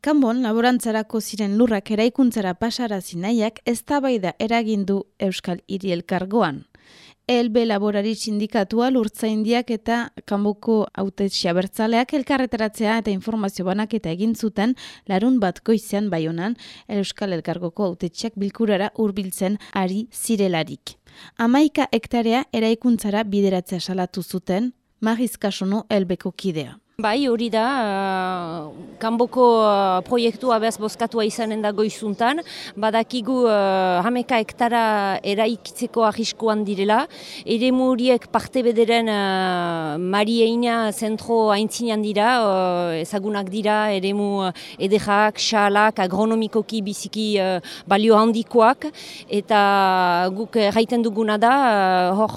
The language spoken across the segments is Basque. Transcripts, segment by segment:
Kanbon, laborantzarako ziren lurrak eraikuntzara pasarazi nahiak ez da eragindu Euskal Hiri elkargoan. ELB laborari sindikatua lurtzaindiak eta kanboko autetxia bertzaleak elkarretaratzea eta informazio banak eta egin zuten larun bat goizean baionan Euskal Elkargoko autetxiak bilkurara hurbiltzen ari zirelarik. Amaika hektarea eraikuntzara bideratzea salatu zuten, Mariz Kasono elbeko kidea. Bai, hori da, uh, kanboko uh, proiektua behaz bozkatua izanen da goizuntan, badakigu uh, hameka hektara eraikitzeko ahiskuan direla, ere muriek parte bederen Marieina zentro haintzinean dira, ezagunak dira, ere mu edekak, xalak, agronomikoki biziki balio handikoak, eta guk erraiten duguna da, hor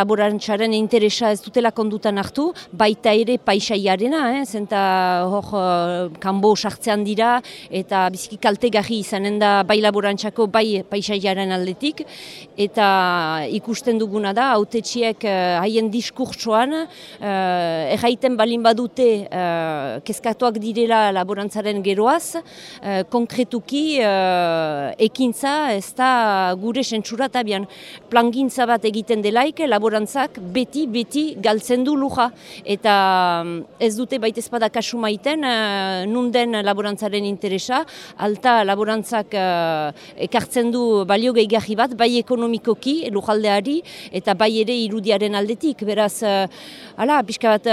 laborantzaren interesa ez dutela kondutan hartu, baita ere paisaiarena, eh? zenta hor uh, kanbo sartzean dira eta biziki kaltegarri izanen da bai laborantzako bai paisaiaren aldetik. Eta ikusten duguna da autetxiek uh, haien diskurtsoan uh, erraiten balin badute uh, kezkatuak direla laborantzaren geroaz. Uh, konkretuki uh, ekintza ez da gure sentsura tabian. Plangintza bat egiten delaik laborantzak beti beti galtzen du luja. Eta ez dute baita ezpada kasu maiten, uh, nunden laborantzaren interesa, alta laborantzak uh, ekartzen du balio gehiagi bat, bai ekonomikoki, lujaldeari, eta bai ere irudiaren aldetik. Beraz, uh, ala, pixka bat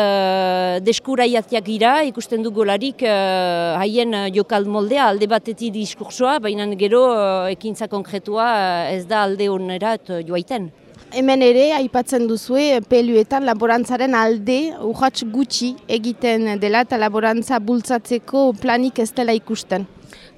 deskuraiatiak gira, ikusten du golarik haien jokal moldea, alde batetik diskursoa, baina gero ekintza konkretua ez da alde honerat uh, joaiten. Hemen ere, aipatzen duzue, peluetan laborantzaren alde urratx gutxi egiten dela eta laborantza bultzatzeko planik ez dela ikusten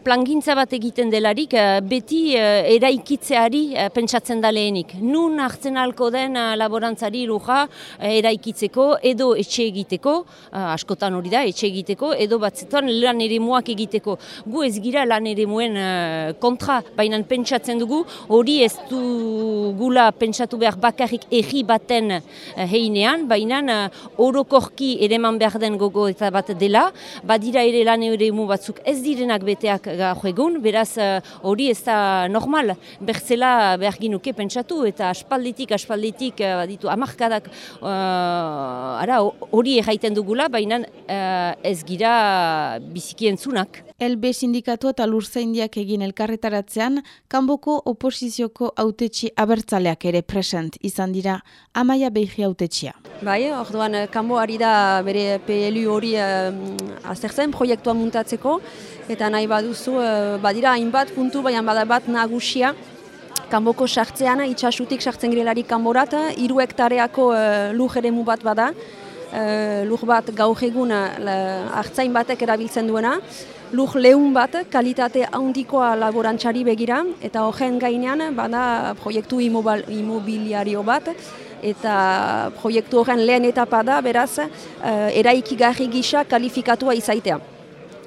plangintza bat egiten delarik eh, beti uh, eraikitzeari uh, pentsatzen da lehenik. Nun hartzen halko den laborantzari luja eraikitzeko edo etxe egiteko, askotan hori da, etxe egiteko, edo batzetan lan ere egiteko. Gu ez gira lan ere kontra, baina pentsatzen dugu, hori ez du gula pentsatu behar bakarrik egi baten heinean, baina orokorki ere behar den gogo eta bat dela, badira ere lan ere batzuk ez direnak beteak gaur egun, beraz eh, hori ez da normal, bertzela behar ginuke pentsatu, eta aspalditik, aspalditik, uh, ditu, amarkadak uh, hori erraiten dugula, baina ez gira biziki entzunak. LB sindikatu eta lurzaindiak egin elkarretaratzean, kanboko oposizioko autetxi abertzaleak ere present izan dira amaia behi autetxia. Bai, orduan, kanbo ari da bere PLU hori uh, azertzen proiektua muntatzeko, eta nahi baduzu, uh, badira hainbat puntu, baina bada bat nagusia, kanboko sartzean, itxasutik sartzen girelarik kanborat, iru hektareako uh, luj bat bada, uh, luj bat gaur egun hartzain batek erabiltzen duena, lur lehun bat kalitate handikoa laborantzari begira. Eta horren gainean bada proiektu imobiliario bat. Eta proiektu horren lehen etapa da beraz uh, eraikigarri gisa kalifikatua izaitea.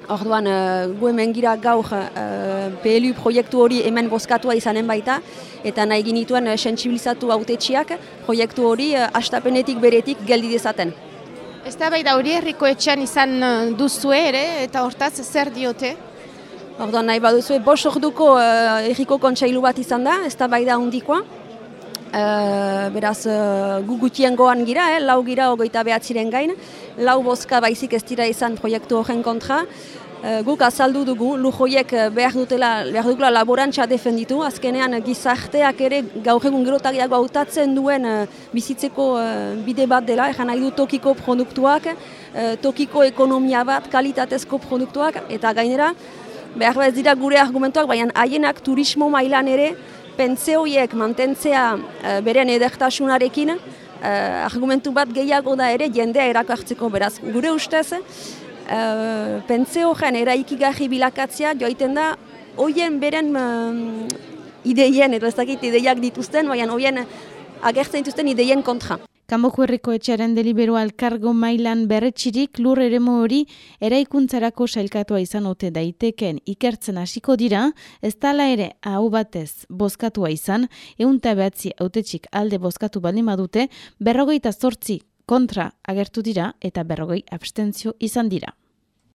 Orduan, uh, gu hemen gira gaur uh, PLU proiektu hori hemen bozkatua izanen baita eta nahi ginituen uh, sensibilizatu autetxiak proiektu hori uh, astapenetik beretik geldi dezaten. Ez da bai da hori herriko etxean izan duzue ere, eta hortaz zer diote? Orduan nahi baduzue, bos orduko uh, erriko kontsailu bat izan da, ez da bai da hundikoa. Uh, beraz, uh, gugutien goan gira, eh, lau gira ogoita behatziren gain. Lau boska baizik ez dira izan proiektu horren kontra. Eh, guk azaldu dugu, lujoiek eh, behar dutela, behar dutela laborantza defenditu, azkenean gizarteak ere gaur egun gerotagiak hautatzen duen bizitzeko bide bat dela, egan nahi du tokiko produktuak, tokiko ekonomia bat, kalitatezko produktuak, eta gainera, behar ez dira gure argumentuak, baina haienak turismo mailan ere, pentseoiek mantentzea beren edertasunarekin, argumentu bat gehiago da ere jendea erakartzeko beraz. Gure ustez, uh, pentseo jen eraikigarri bilakatzea joiten da hoien beren uh, ideien, edo ez dakit ideiak dituzten, baina hoien agertzen dituzten ideien kontra. Kamboko herriko etxearen deliberoa alkargo mailan berretxirik lur eremo hori eraikuntzarako sailkatua izan ote daiteken ikertzen hasiko dira, ez tala ere hau batez bozkatua izan, eunta behatzi autetxik alde bozkatu balima dute, berrogeita zortzi kontra agertu dira eta berrogei abstentzio izan dira.